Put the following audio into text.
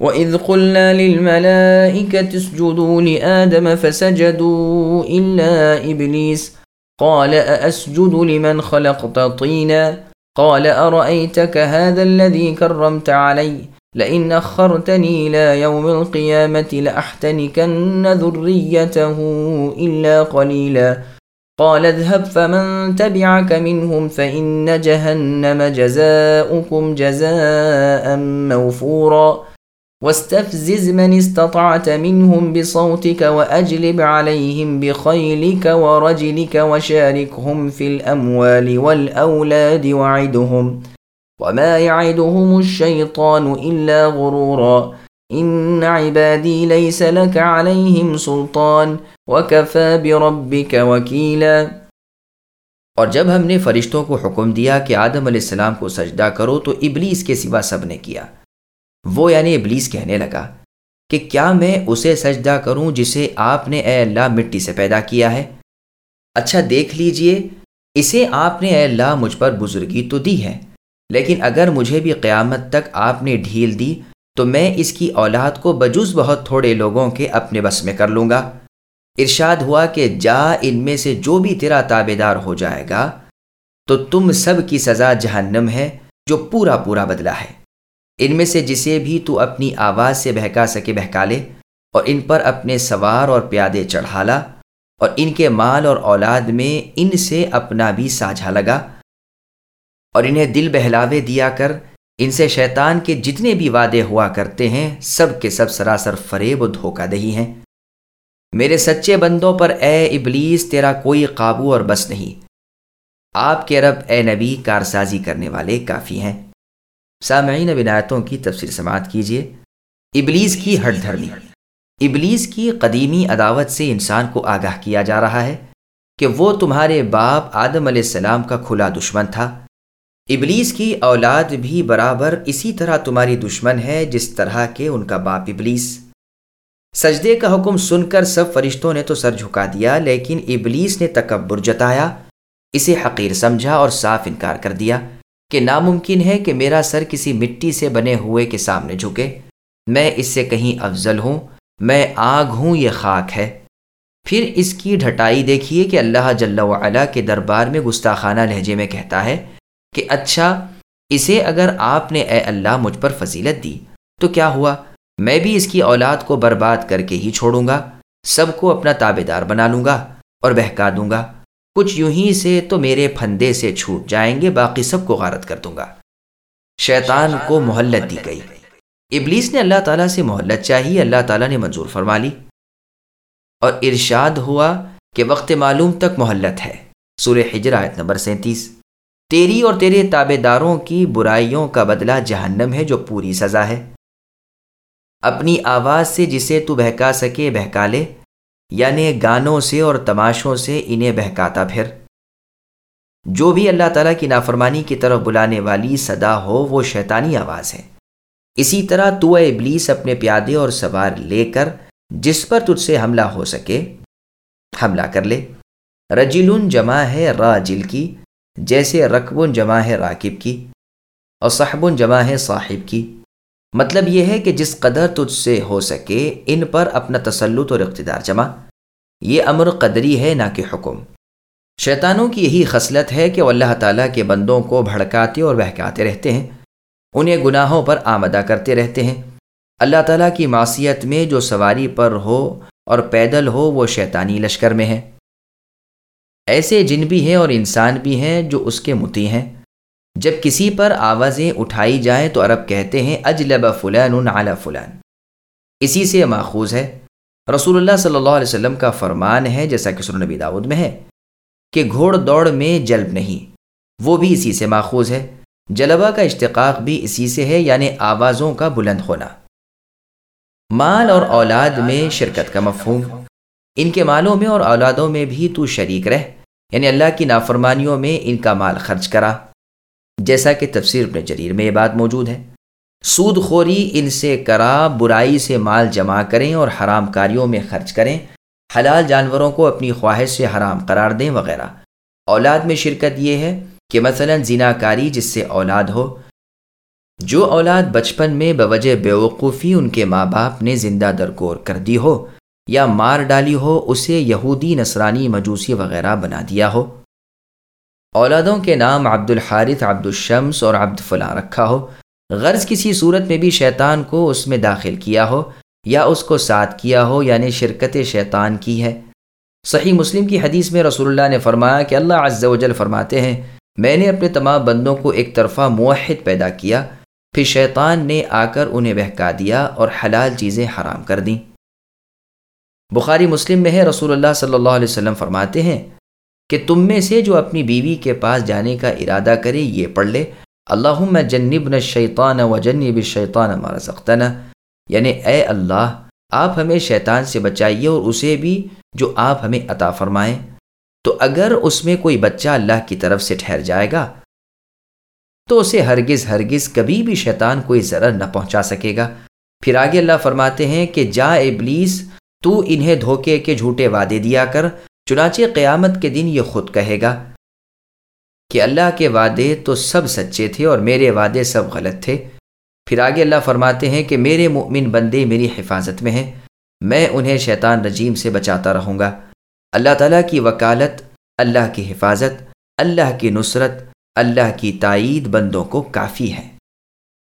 وَإِذْ قُلْنَا لِلْمَلَائِكَةِ اسْجُدُوا لِآدَمَ فَسَجَدُوا إِلَّا إِبْلِيسَ قال أأسجد لمن خلقت طينا قال أرأيتك هذا الذي كرمت علي لئن أخرتني إلى يوم القيامة لأحتنكن ذريته إلا قليلا قال اذهب فمن تبعك منهم فإن جهنم جزاؤكم جزاء موفورا واستفزز من استطعت منهم بصوتك وأجلب عليهم بخيلك ورجلك وشاركهم في الأموال والأولاد وعدهم وما يعدهم الشيطان إلا غرورا. إن عبادي ليس لك عليهم سلطان. وكفى بربك وكيلا. اور جب ہم نے فرشتوں کو حکم دیا کہ آدم علیہ السلام کو سجدہ کرو تو ابلیس کے سوا سب نے کیا۔ وہ یعنی ابلیس کہنے لگا کہ کیا میں اسے سجدہ کروں جسے آپ نے اے اللہ مٹی سے پیدا کیا ہے؟ اچھا دیکھ لیجیے، اسے آپ نے اے اللہ مجھ پر بزرگی تو دی ہے، لیکن اگر مجھے بھی قیامت تک آپ نے ڈھیل دی تو میں اس کی اولاد کو بجز بہت تھوڑے لوگوں کے اپنے بس میں کر لوں گا۔ ارشاد ہوا کہ جا ان میں سے جو بھی تیرا تابے دار ہو جائے گا، تو تم سب کی سزا جہنم ہے جو پورا پورا بدلا ہے۔ ان میں سے جسے بھی تو اپنی آواز سے بہکا سکے بہکا لے، اور ان پر اپنے سوار اور پیادے چڑھا لا، اور ان کے مال اور اولاد میں ان سے اپنا بھی ساجھا لگا، اور انہیں دل بہلاوے دیا کر، ان سے شیطان کے جتنے بھی وعدے ہوا کرتے ہیں، سب کے سب سراسر فریب و دھوکہ دہی ہیں۔ میرے سچے بندوں پر اے ابلیس، تیرا کوئی قابو اور بس نہیں۔ آپ کے رب، اے نبی، کارسازی کرنے والے کافی ہیں۔ سامعین بنایتوں کی تفسیر سماعت کیجیے ابلیس کی ہٹ دھرمی، ابلیس کی قدیمی عداوت سے انسان کو آگاہ کیا جا رہا ہے کہ وہ تمہارے باپ آدم علیہ السلام کا کھلا دشمن تھا۔ ابلیس کی اولاد بھی برابر اسی طرح تمہاری دشمن ہے جس طرح کے ان کا باپ ابلیس۔ سجدے کا حکم سن کر سب فرشتوں نے تو سر جھکا دیا، لیکن ابلیس نے تکبر جتایا، اسے حقیر سمجھا اور صاف انکار کر دیا۔ کہ ناممکن ہے کہ میرا سر کسی مٹی سے بنے ہوئے کے سامنے جھکے۔ میں اس سے کہیں افضل ہوں۔ میں آگ ہوں، یہ خاک ہے۔ پھر اس کی ڈھٹائی دیکھیے کہ اللہ جل وعلا کے دربار میں گستاخانہ لہجے میں کہتا ہے کہ اچھا اسے اگر آپ نے اے اللہ مجھ پر فضیلت دی، تو کیا ہوا؟ میں بھی اس کی اولاد کو برباد کر کے ہی چھوڑوں گا، سب کو اپنا تابے دار بنا لوں گا اور بہکا دوں گا۔ کچھ یوں ہی سے تو میرے پھندے سے چھوٹ جائیں گے، باقی سب کو غارت کر دوں گا۔ شیطان کو محلت دی گئی۔ ابلیس نے اللہ تعالیٰ سے محلت چاہی، اللہ تعالیٰ نے منظور فرما لی۔ اور ارشاد ہوا کہ وقت معلوم تک محلت ہے۔ سورہ حجر آیت نمبر سینتیس۔ تیری اور تیرے تابے داروں کی برائیوں کا بدلہ جہنم ہے، جو پوری سزا ہے۔ اپنی آواز سے جسے تو بہکا سکے، بہکا لے۔ یعنی گانوں سے اور تماشوں سے انہیں بہکاتا پھر۔ جو بھی اللہ تعالیٰ کی نافرمانی کی طرف بلانے والی صدا ہو، وہ شیطانی آواز ہے۔ اسی طرح تو اے ابلیس اپنے پیادے اور سوار لے کر جس پر تجھ سے حملہ ہو سکے، حملہ کر لے۔ رجل جمع ہے راجل کی، جیسے رقب جمع ہے راکب کی، اور صحب جمع ہے صاحب کی۔ مطلب یہ ہے کہ جس قدر تجھ سے ہو سکے، ان پر اپنا تسلط اور اقتدار جمع۔ یہ امر قدری ہے، نہ کہ حکم۔ شیطانوں کی یہی خصلت ہے کہ وہ اللہ تعالیٰ کے بندوں کو بھڑکاتے اور بہکاتے رہتے ہیں۔ انہیں گناہوں پر آمدہ کرتے رہتے ہیں۔ اللہ تعالیٰ کی معصیت میں جو سواری پر ہو اور پیدل ہو، وہ شیطانی لشکر میں ہے۔ ایسے جن بھی ہیں اور انسان بھی ہیں جو اس کے متی ہیں۔ جب کسی پر آوازیں اٹھائی جائیں تو عرب کہتے ہیں، اجلب فلان علی فلان۔ اسی سے ماخوذ ہے۔ رسول اللہ صلی اللہ علیہ وسلم کا فرمان ہے، جیسا کہ سر نبی داود میں ہے، کہ گھوڑ دوڑ میں جلب نہیں۔ وہ بھی اسی سے ماخوذ ہے۔ جلبہ کا اشتقاق بھی اسی سے ہے یعنی آوازوں کا بلند ہونا۔ مال اور اولاد میں شرکت کا مفہوم۔ ان کے مالوں میں اور اولادوں میں بھی تو شریک رہ یعنی اللہ کی نافرمانیوں میں ان کا مال خرچ کرا۔ جیسا کہ تفسیر اپنے جریر میں یہ بات موجود ہے۔ سود خوری ان سے کرا، برائی سے مال جمع کریں اور حرام کاریوں میں خرچ کریں۔ حلال جانوروں کو اپنی خواہش سے حرام قرار دیں وغیرہ۔ اولاد میں شرکت یہ ہے کہ مثلا زنا کاری جس سے اولاد ہو۔ جو اولاد بچپن میں بوجہ بیوقوفی ان کے ماں باپ نے زندہ درکور کر دی ہو یا مار ڈالی ہو، اسے یہودی، نصرانی، مجوسی وغیرہ بنا دیا ہو۔ اولادوں کے نام عبد الحارث عبد الشمس اور عبد فلاں رکھا ہو۔ غرض کسی صورت میں بھی شیطان کو اس میں داخل کیا ہو یا اس کو ساتھ کیا ہو یعنی شرکت شیطان کی ہے۔ صحیح مسلم کی حدیث میں رسول اللہ نے فرمایا کہ اللہ عز و جل فرماتے ہیں، میں نے اپنے تمام بندوں کو ایک طرفہ موحد پیدا کیا، پھر شیطان نے آ کر انہیں بہکا دیا اور حلال چیزیں حرام کر دیں۔ بخاری مسلم میں ہے، رسول اللہ صلی اللہ علیہ وسلم فرماتے ہیں کہ تم میں سے جو اپنی بیوی کے پاس جانے کا ارادہ کرے یہ پڑھ لے۔ اللہ میں جنب نہ شیطان و جنب شیطان ہمارا سختنا یعنی اے اللہ، آپ ہمیں شیطان سے بچائیے اور اسے بھی جو آپ ہمیں عطا فرمائیں۔ تو اگر اس میں کوئی بچہ اللہ کی طرف سے ٹھہر جائے گا، تو اسے ہرگز ہرگز کبھی بھی شیطان کوئی ضرر نہ پہنچا سکے گا۔ پھر آگے اللہ فرماتے ہیں کہ جا ابلیس، تو انہیں دھوکے کے جھوٹے وعدے دیا کر۔ چنانچہ قیامت کے دن یہ خود کہے گا کہ اللہ کے وعدے تو سب سچے تھے اور میرے وعدے سب غلط تھے۔ پھر آگے اللہ فرماتے ہیں کہ میرے مؤمن بندے میری حفاظت میں ہیں۔ میں انہیں شیطان رجیم سے بچاتا رہوں گا۔ اللہ تعالیٰ کی وکالت، اللہ کی حفاظت، اللہ کی نصرت، اللہ کی تائید بندوں کو کافی ہے۔